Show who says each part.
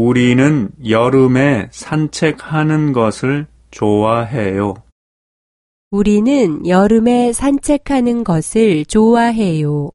Speaker 1: 우리는 여름에 산책하는 것을 좋아해요.
Speaker 2: 우리는 여름에 산책하는 것을 좋아해요.